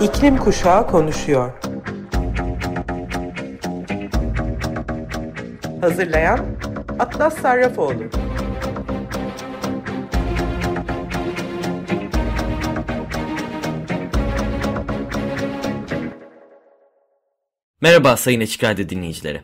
İklim Kuşağı konuşuyor. Hazırlayan Atlas Sarrafoğlu. Merhaba Sayın Açık Radyo dinleyicileri.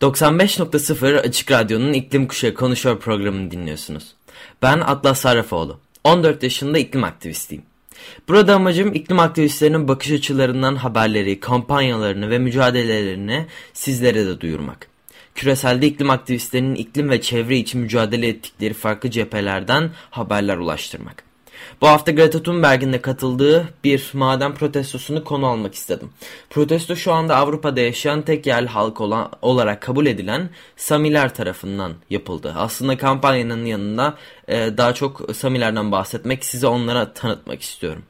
95.0 Açık Radyo'nun İklim Kuşağı Konuşuyor programını dinliyorsunuz. Ben Atlas Sarrafoğlu. 14 yaşında iklim aktivistiyim. Burada amacım iklim aktivistlerinin bakış açılarından haberleri, kampanyalarını ve mücadelelerini sizlere de duyurmak. Küreselde iklim aktivistlerinin iklim ve çevre için mücadele ettikleri farklı cephelerden haberler ulaştırmak. Bu hafta Greta Thunberg'in de katıldığı bir maden protestosunu konu almak istedim. Protesto şu anda Avrupa'da yaşayan tek yerli halk olan, olarak kabul edilen Samiler tarafından yapıldı. Aslında kampanyanın yanında e, daha çok Samilerden bahsetmek, size onlara tanıtmak istiyorum.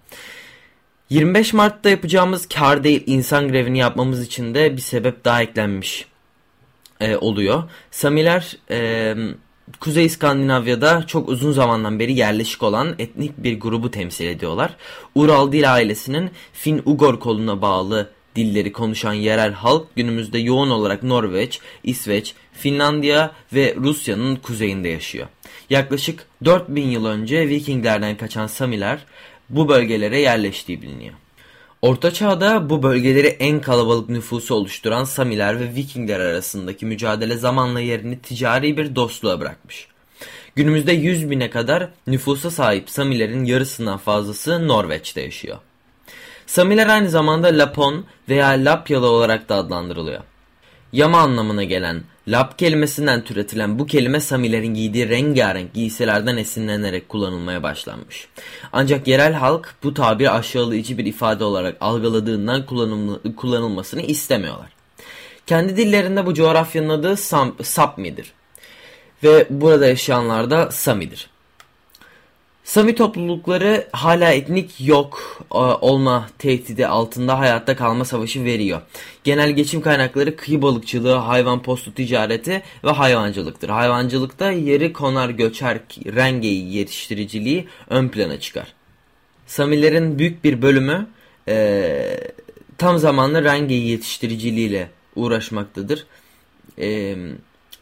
25 Mart'ta yapacağımız kar değil insan grevini yapmamız için de bir sebep daha eklenmiş e, oluyor. Samiler... E, Kuzey İskandinavya'da çok uzun zamandan beri yerleşik olan etnik bir grubu temsil ediyorlar. Ural dil ailesinin Fin-Ugor koluna bağlı dilleri konuşan yerel halk günümüzde yoğun olarak Norveç, İsveç, Finlandiya ve Rusya'nın kuzeyinde yaşıyor. Yaklaşık 4000 yıl önce Vikinglerden kaçan Samiler bu bölgelere yerleştiği biliniyor. Orta Çağ'da bu bölgeleri en kalabalık nüfusu oluşturan Samiler ve Vikingler arasındaki mücadele zamanla yerini ticari bir dostluğa bırakmış. Günümüzde 100 bine kadar nüfusa sahip Samilerin yarısından fazlası Norveç'te yaşıyor. Samiler aynı zamanda Lapon veya Lapyalı olarak da adlandırılıyor. Yama anlamına gelen Lap kelimesinden türetilen bu kelime Samilerin giydiği rengarenk giysilerden esinlenerek kullanılmaya başlanmış. Ancak yerel halk bu tabiri aşağılayıcı bir ifade olarak algıladığından kullanılmasını istemiyorlar. Kendi dillerinde bu coğrafyanın adı Sam, Sapmi'dir. Ve burada yaşayanlar da Sami'dir. Sami toplulukları hala etnik yok e, olma tehdidi altında hayatta kalma savaşı veriyor. Genel geçim kaynakları kıyı balıkçılığı, hayvan postu ticareti ve hayvancılıktır. Hayvancılıkta yeri konar göçer rengeyi yetiştiriciliği ön plana çıkar. Samilerin büyük bir bölümü e, tam zamanlı rengeyi yetiştiriciliğiyle uğraşmaktadır. Eee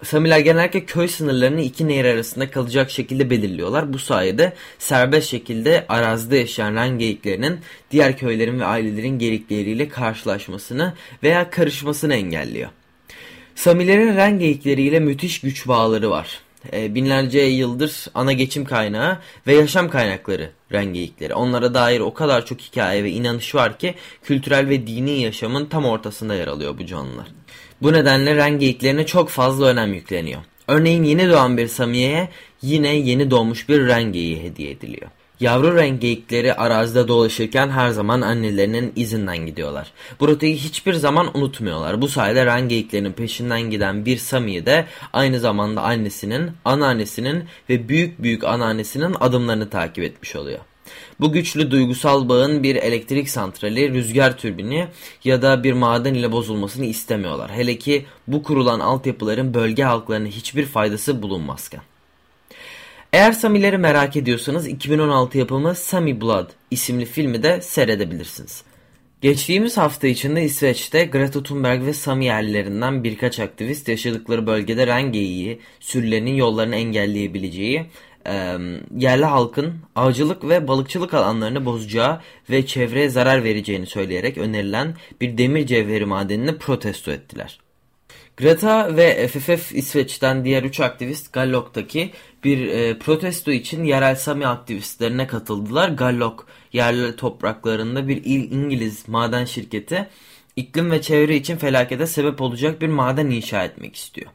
Samiler genellikle köy sınırlarını iki nehir arasında kalacak şekilde belirliyorlar. Bu sayede serbest şekilde arazide yaşayan ren geyiklerinin diğer köylerin ve ailelerin geyikleriyle karşılaşmasını veya karışmasını engelliyor. Samilerin ren geyikleriyle müthiş güç bağları var. E, binlerce yıldır ana geçim kaynağı ve yaşam kaynakları ren geyikleri. Onlara dair o kadar çok hikaye ve inanış var ki kültürel ve dini yaşamın tam ortasında yer alıyor bu canlılar. Bu nedenle ren geyiklerine çok fazla önem yükleniyor. Örneğin yeni doğan bir samiyeye yine yeni doğmuş bir ren geyiği hediye ediliyor. Yavru renk geyikleri arazide dolaşırken her zaman annelerinin izinden gidiyorlar. Bu rotayı hiçbir zaman unutmuyorlar. Bu sayede ren geyiklerinin peşinden giden bir Samiye de aynı zamanda annesinin, anneannesinin ve büyük büyük anneannesinin adımlarını takip etmiş oluyor. Bu güçlü duygusal bağın bir elektrik santrali, rüzgar türbini ya da bir maden ile bozulmasını istemiyorlar. Hele ki bu kurulan altyapıların bölge halklarına hiçbir faydası bulunmazken. Eğer Samileri merak ediyorsanız 2016 yapımı Sami Blood isimli filmi de seyredebilirsiniz. Geçtiğimiz hafta içinde İsveç'te Greta Thunberg ve Sami yerlilerinden birkaç aktivist yaşadıkları bölgede rengeyi, sürülerinin yollarını engelleyebileceği e, yerli halkın avcılık ve balıkçılık alanlarını bozacağı ve çevreye zarar vereceğini söyleyerek önerilen bir demir cevheri madenini protesto ettiler. Greta ve FFF İsveç'ten diğer 3 aktivist Gallok'taki bir e, protesto için yerel Sami aktivistlerine katıldılar. Gallok yerli topraklarında bir İngiliz maden şirketi iklim ve çevre için felakete sebep olacak bir maden inşa etmek istiyor.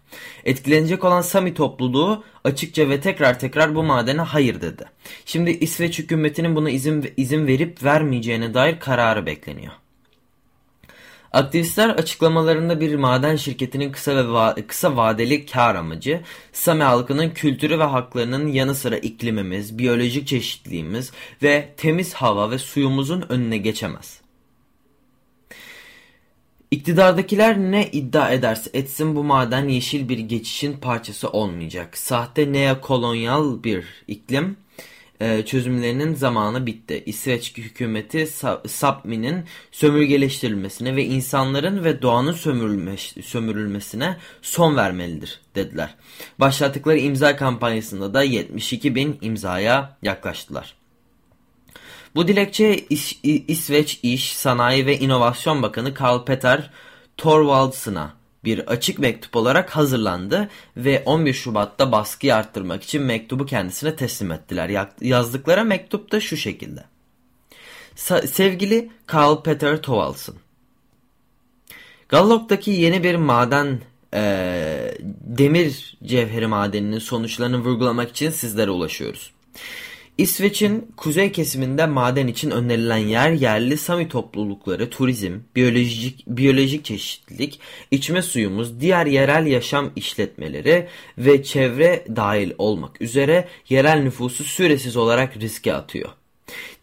Etkilenecek olan Sami topluluğu açıkça ve tekrar tekrar bu madene hayır dedi. Şimdi İsveç hükümetinin buna izin, izin verip vermeyeceğine dair kararı bekleniyor. Aktivistler açıklamalarında bir maden şirketinin kısa ve va kısa vadeli kar amacı, Sami halkının kültürü ve haklarının yanı sıra iklimimiz, biyolojik çeşitliliğimiz ve temiz hava ve suyumuzun önüne geçemez. İktidardakiler ne iddia ederse etsin bu maden yeşil bir geçişin parçası olmayacak. Sahte neokolonyal bir iklim e, çözümlerinin zamanı bitti. İsveç hükümeti Sapmi'nin sömürgeleştirilmesine ve insanların ve doğanın sömürülmesine son vermelidir dediler. Başlattıkları imza kampanyasında da 72 bin imzaya yaklaştılar. Bu dilekçe İs İsveç İş, Sanayi ve İnovasyon Bakanı Karl Peter Thorvaldsen'a bir açık mektup olarak hazırlandı ve 11 Şubat'ta baskıyı arttırmak için mektubu kendisine teslim ettiler. Yazdıkları mektup da şu şekilde. Sevgili Karl Peter Thorvaldsen, Gallok'taki yeni bir maden e, demir cevheri madeninin sonuçlarını vurgulamak için sizlere ulaşıyoruz. İsveç'in kuzey kesiminde maden için önerilen yer yerli Sami toplulukları, turizm, biyolojik, biyolojik çeşitlilik, içme suyumuz, diğer yerel yaşam işletmeleri ve çevre dahil olmak üzere yerel nüfusu süresiz olarak riske atıyor.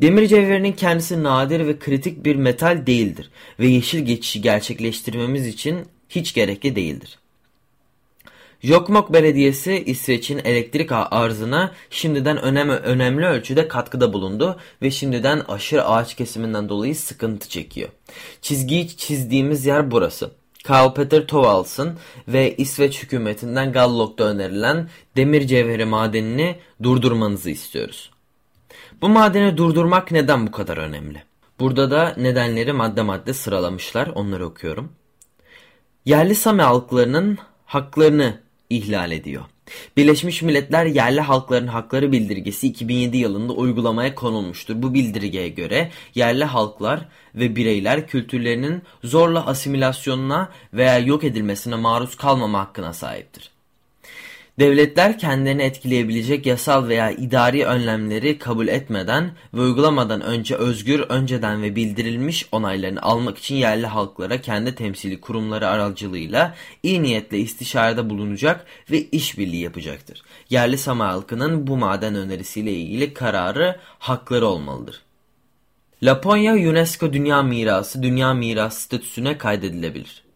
Demir cevherinin kendisi nadir ve kritik bir metal değildir ve yeşil geçişi gerçekleştirmemiz için hiç gerekli değildir. Jokmok Belediyesi İsveç'in elektrik arzına şimdiden önem, önemli ölçüde katkıda bulundu ve şimdiden aşırı ağaç kesiminden dolayı sıkıntı çekiyor. Çizgiyi çizdiğimiz yer burası. Karl Peter Thorvaldsen ve İsveç hükümetinden Gallok'ta önerilen demir cevheri madenini durdurmanızı istiyoruz. Bu madeni durdurmak neden bu kadar önemli? Burada da nedenleri madde madde sıralamışlar. Onları okuyorum. Yerli Sami halklarının haklarını ihlal ediyor. Birleşmiş Milletler Yerli Halkların Hakları Bildirgesi 2007 yılında uygulamaya konulmuştur. Bu bildirgeye göre yerli halklar ve bireyler kültürlerinin zorla asimilasyonuna veya yok edilmesine maruz kalmama hakkına sahiptir. Devletler kendilerini etkileyebilecek yasal veya idari önlemleri kabul etmeden ve uygulamadan önce özgür, önceden ve bildirilmiş onaylarını almak için yerli halklara kendi temsili kurumları aracılığıyla iyi niyetle istişarede bulunacak ve işbirliği yapacaktır. Yerli Sama halkının bu maden önerisiyle ilgili kararı hakları olmalıdır. Laponya UNESCO Dünya Mirası Dünya Mirası statüsüne kaydedilebilir.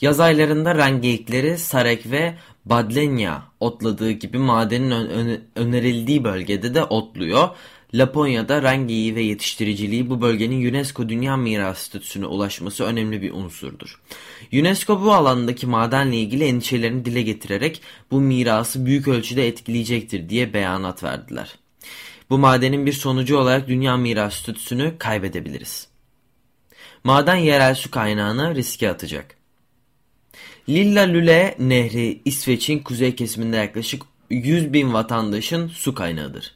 Yaz aylarında rengeyikleri Sarek ve Badlenya otladığı gibi madenin ön önerildiği bölgede de otluyor. Laponya'da rengeyi ve yetiştiriciliği bu bölgenin UNESCO Dünya Mirası statüsüne ulaşması önemli bir unsurdur. UNESCO bu alandaki madenle ilgili endişelerini dile getirerek bu mirası büyük ölçüde etkileyecektir diye beyanat verdiler. Bu madenin bir sonucu olarak Dünya Mirası statüsünü kaybedebiliriz. Maden yerel su kaynağını riske atacak. Lilla Lüle Nehri İsveç'in kuzey kesiminde yaklaşık 100 bin vatandaşın su kaynağıdır.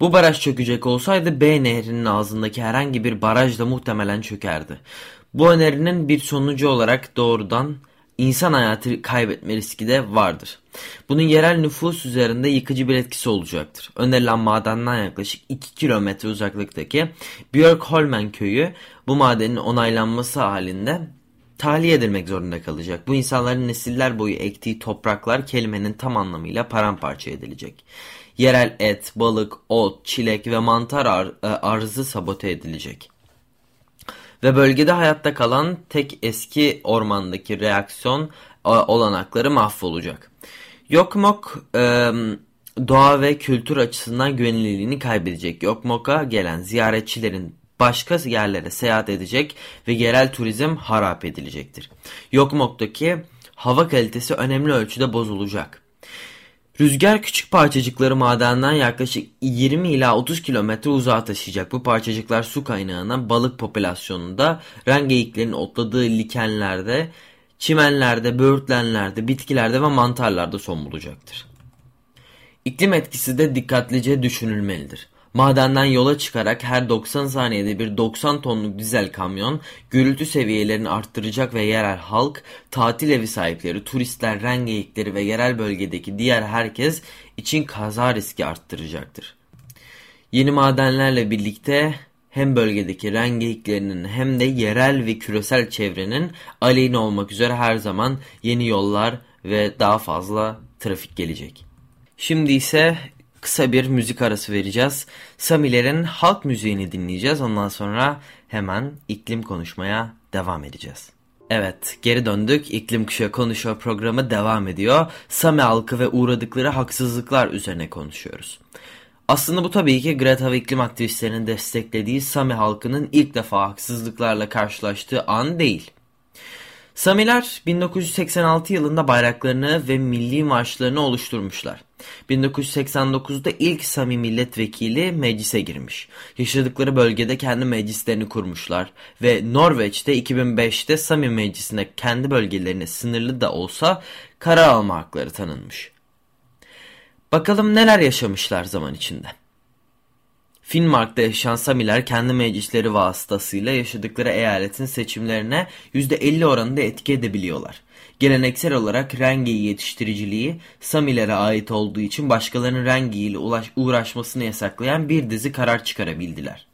Bu baraj çökecek olsaydı B nehrinin ağzındaki herhangi bir baraj da muhtemelen çökerdi. Bu önerinin bir sonucu olarak doğrudan insan hayatı kaybetme riski de vardır. Bunun yerel nüfus üzerinde yıkıcı bir etkisi olacaktır. Önerilen madenden yaklaşık 2 kilometre uzaklıktaki Björkholmen köyü bu madenin onaylanması halinde tahliye edilmek zorunda kalacak. Bu insanların nesiller boyu ektiği topraklar kelimenin tam anlamıyla paramparça edilecek. Yerel et, balık, ot, çilek ve mantar ar e, arzı sabote edilecek. Ve bölgede hayatta kalan tek eski ormandaki reaksiyon e, olanakları mahvolacak. Yokmok e, doğa ve kültür açısından güvenilirliğini kaybedecek. Yokmok'a gelen ziyaretçilerin başka yerlere seyahat edecek ve yerel turizm harap edilecektir. Yokmok'taki hava kalitesi önemli ölçüde bozulacak. Rüzgar küçük parçacıkları madenden yaklaşık 20 ila 30 kilometre uzağa taşıyacak. Bu parçacıklar su kaynağına balık popülasyonunda rengeyiklerin otladığı likenlerde, çimenlerde, böğürtlenlerde, bitkilerde ve mantarlarda son bulacaktır. İklim etkisi de dikkatlice düşünülmelidir. Madenden yola çıkarak her 90 saniyede bir 90 tonluk dizel kamyon gürültü seviyelerini arttıracak ve yerel halk, tatil evi sahipleri, turistler, rengeyikleri ve yerel bölgedeki diğer herkes için kaza riski arttıracaktır. Yeni madenlerle birlikte hem bölgedeki rengeyiklerinin hem de yerel ve küresel çevrenin aleyhine olmak üzere her zaman yeni yollar ve daha fazla trafik gelecek. Şimdi ise kısa bir müzik arası vereceğiz. Samilerin halk müziğini dinleyeceğiz. Ondan sonra hemen iklim konuşmaya devam edeceğiz. Evet geri döndük. İklim Kuşağı Konuşuyor programı devam ediyor. Sami halkı ve uğradıkları haksızlıklar üzerine konuşuyoruz. Aslında bu tabii ki Greta ve iklim aktivistlerinin desteklediği Sami halkının ilk defa haksızlıklarla karşılaştığı an değil. Samiler 1986 yılında bayraklarını ve milli marşlarını oluşturmuşlar. 1989'da ilk Sami milletvekili meclise girmiş. Yaşadıkları bölgede kendi meclislerini kurmuşlar ve Norveç'te 2005'te Sami meclisine kendi bölgelerine sınırlı da olsa karar alma hakları tanınmış. Bakalım neler yaşamışlar zaman içinde. Finnmark'ta yaşayan Samiler kendi meclisleri vasıtasıyla yaşadıkları eyaletin seçimlerine %50 oranında etki edebiliyorlar. Geleneksel olarak rengeyi yetiştiriciliği Samilere ait olduğu için başkalarının rengeyle uğraşmasını yasaklayan bir dizi karar çıkarabildiler.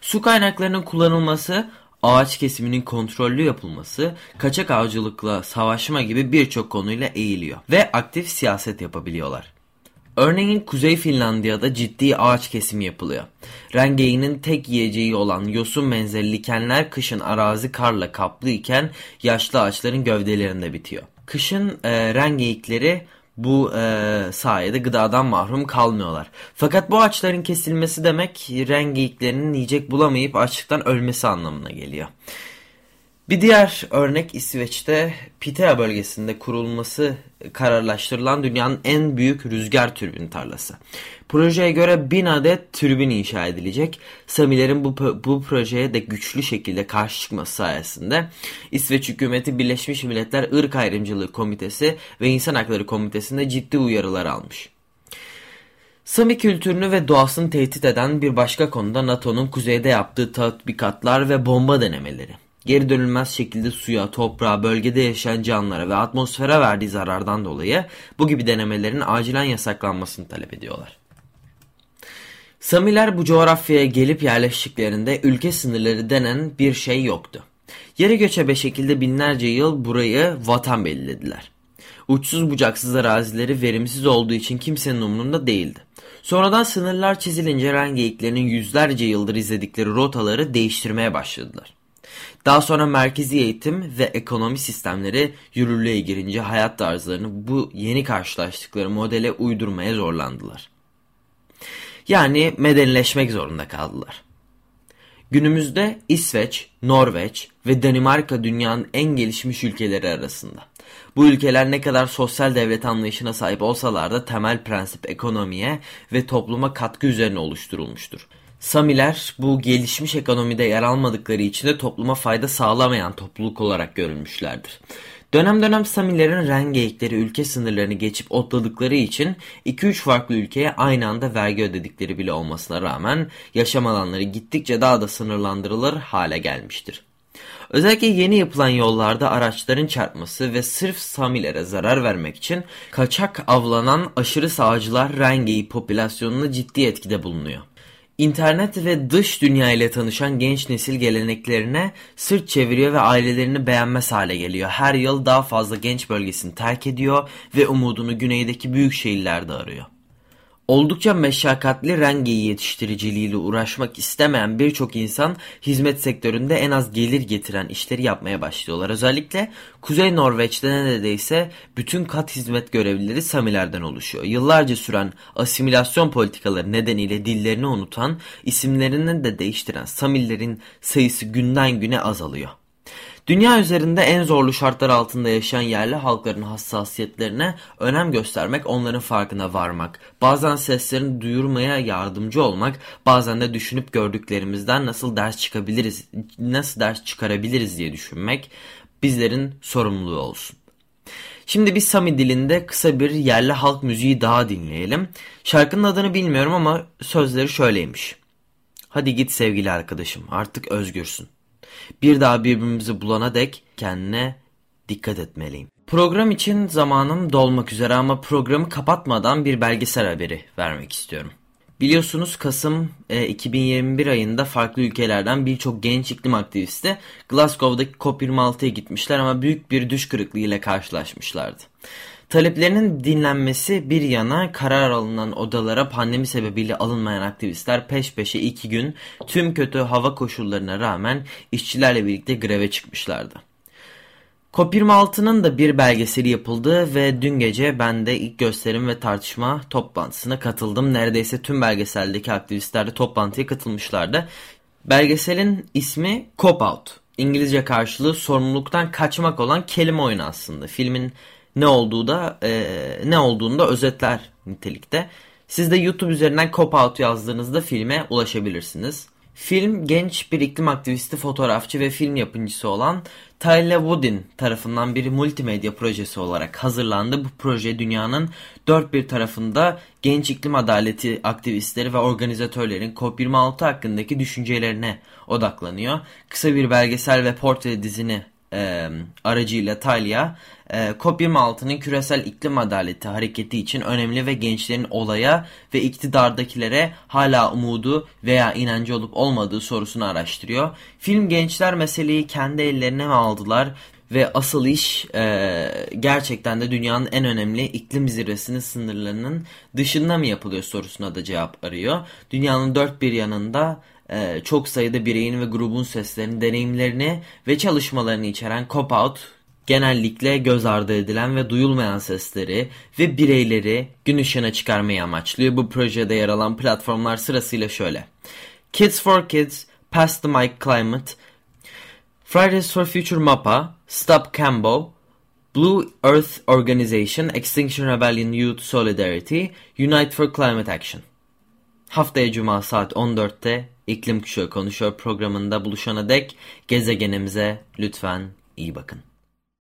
Su kaynaklarının kullanılması, ağaç kesiminin kontrollü yapılması, kaçak avcılıkla savaşma gibi birçok konuyla eğiliyor ve aktif siyaset yapabiliyorlar. Örneğin Kuzey Finlandiya'da ciddi ağaç kesimi yapılıyor. Rengeyi'nin tek yiyeceği olan yosun benzeri likenler kışın arazi karla kaplı iken yaşlı ağaçların gövdelerinde bitiyor. Kışın e, rengeyikleri bu e, sayede gıdadan mahrum kalmıyorlar. Fakat bu ağaçların kesilmesi demek rengeyiklerinin yiyecek bulamayıp açlıktan ölmesi anlamına geliyor. Bir diğer örnek İsveç'te Pitea bölgesinde kurulması kararlaştırılan dünyanın en büyük rüzgar türbin tarlası. Projeye göre 1000 adet türbin inşa edilecek. Samilerin bu, bu projeye de güçlü şekilde karşı çıkması sayesinde İsveç hükümeti Birleşmiş Milletler Irk Ayrımcılığı Komitesi ve İnsan Hakları Komitesi'nde ciddi uyarılar almış. Sami kültürünü ve doğasını tehdit eden bir başka konuda NATO'nun kuzeyde yaptığı tatbikatlar ve bomba denemeleri geri dönülmez şekilde suya, toprağa, bölgede yaşayan canlılara ve atmosfere verdiği zarardan dolayı bu gibi denemelerin acilen yasaklanmasını talep ediyorlar. Samiler bu coğrafyaya gelip yerleştiklerinde ülke sınırları denen bir şey yoktu. Yere göçebe şekilde binlerce yıl burayı vatan belirlediler. Uçsuz bucaksız arazileri verimsiz olduğu için kimsenin umurunda değildi. Sonradan sınırlar çizilince rengeyiklerinin yüzlerce yıldır izledikleri rotaları değiştirmeye başladılar. Daha sonra merkezi eğitim ve ekonomi sistemleri yürürlüğe girince hayat tarzlarını bu yeni karşılaştıkları modele uydurmaya zorlandılar. Yani medenileşmek zorunda kaldılar. Günümüzde İsveç, Norveç ve Danimarka dünyanın en gelişmiş ülkeleri arasında. Bu ülkeler ne kadar sosyal devlet anlayışına sahip olsalar da temel prensip ekonomiye ve topluma katkı üzerine oluşturulmuştur. Samiler bu gelişmiş ekonomide yer almadıkları için de topluma fayda sağlamayan topluluk olarak görülmüşlerdir. Dönem dönem Samilerin rengeyikleri ülke sınırlarını geçip otladıkları için 2-3 farklı ülkeye aynı anda vergi ödedikleri bile olmasına rağmen yaşam alanları gittikçe daha da sınırlandırılır hale gelmiştir. Özellikle yeni yapılan yollarda araçların çarpması ve sırf Samilere zarar vermek için kaçak avlanan aşırı sağcılar rengeyi popülasyonuna ciddi etkide bulunuyor. İnternet ve dış dünya ile tanışan genç nesil geleneklerine sırt çeviriyor ve ailelerini beğenmez hale geliyor. Her yıl daha fazla genç bölgesini terk ediyor ve umudunu güneydeki büyük şehirlerde arıyor. Oldukça meşakkatli rengi yetiştiriciliğiyle uğraşmak istemeyen birçok insan hizmet sektöründe en az gelir getiren işleri yapmaya başlıyorlar. Özellikle Kuzey Norveç'te neredeyse bütün kat hizmet görevlileri Samilerden oluşuyor. Yıllarca süren asimilasyon politikaları nedeniyle dillerini unutan, isimlerini de değiştiren Samillerin sayısı günden güne azalıyor. Dünya üzerinde en zorlu şartlar altında yaşayan yerli halkların hassasiyetlerine önem göstermek, onların farkına varmak, bazen seslerini duyurmaya yardımcı olmak, bazen de düşünüp gördüklerimizden nasıl ders çıkabiliriz, nasıl ders çıkarabiliriz diye düşünmek bizlerin sorumluluğu olsun. Şimdi bir Sami dilinde kısa bir yerli halk müziği daha dinleyelim. Şarkının adını bilmiyorum ama sözleri şöyleymiş. Hadi git sevgili arkadaşım artık özgürsün. Bir daha birbirimizi bulana dek kendine dikkat etmeliyim. Program için zamanım dolmak üzere ama programı kapatmadan bir belgesel haberi vermek istiyorum. Biliyorsunuz Kasım e, 2021 ayında farklı ülkelerden birçok genç iklim aktivisti Glasgow'daki COP26'ya gitmişler ama büyük bir düş kırıklığı ile karşılaşmışlardı. Taleplerinin dinlenmesi bir yana karar alınan odalara pandemi sebebiyle alınmayan aktivistler peş peşe iki gün tüm kötü hava koşullarına rağmen işçilerle birlikte greve çıkmışlardı. COP26'nın da bir belgeseli yapıldı ve dün gece ben de ilk gösterim ve tartışma toplantısına katıldım. Neredeyse tüm belgeseldeki aktivistler de toplantıya katılmışlardı. Belgeselin ismi Cop Out. İngilizce karşılığı sorumluluktan kaçmak olan kelime oyunu aslında. Filmin ne olduğu da e, ne olduğunu da özetler nitelikte. Siz de YouTube üzerinden Cop Out yazdığınızda filme ulaşabilirsiniz. Film genç bir iklim aktivisti, fotoğrafçı ve film yapımcısı olan Tyler Woodin tarafından bir multimedya projesi olarak hazırlandı. Bu proje dünyanın dört bir tarafında genç iklim adaleti aktivistleri ve organizatörlerin COP26 hakkındaki düşüncelerine odaklanıyor. Kısa bir belgesel ve portre dizini e, aracıyla Talya e, COP26'nın küresel iklim adaleti hareketi için önemli ve gençlerin olaya ve iktidardakilere hala umudu veya inancı olup olmadığı sorusunu araştırıyor. Film gençler meseleyi kendi ellerine mi aldılar ve asıl iş e, gerçekten de dünyanın en önemli iklim zirvesinin sınırlarının dışında mı yapılıyor sorusuna da cevap arıyor. Dünyanın dört bir yanında e, çok sayıda bireyin ve grubun seslerini, deneyimlerini ve çalışmalarını içeren Cop-Out genellikle göz ardı edilen ve duyulmayan sesleri ve bireyleri gün ışığına çıkarmayı amaçlıyor. Bu projede yer alan platformlar sırasıyla şöyle. Kids for Kids, Pass the Mic Climate, Fridays for Future MAPA, Stop Cambo, Blue Earth Organization, Extinction Rebellion Youth Solidarity, Unite for Climate Action. Haftaya Cuma saat 14'te İklim Kuşağı Konuşuyor programında buluşana dek gezegenimize lütfen iyi bakın.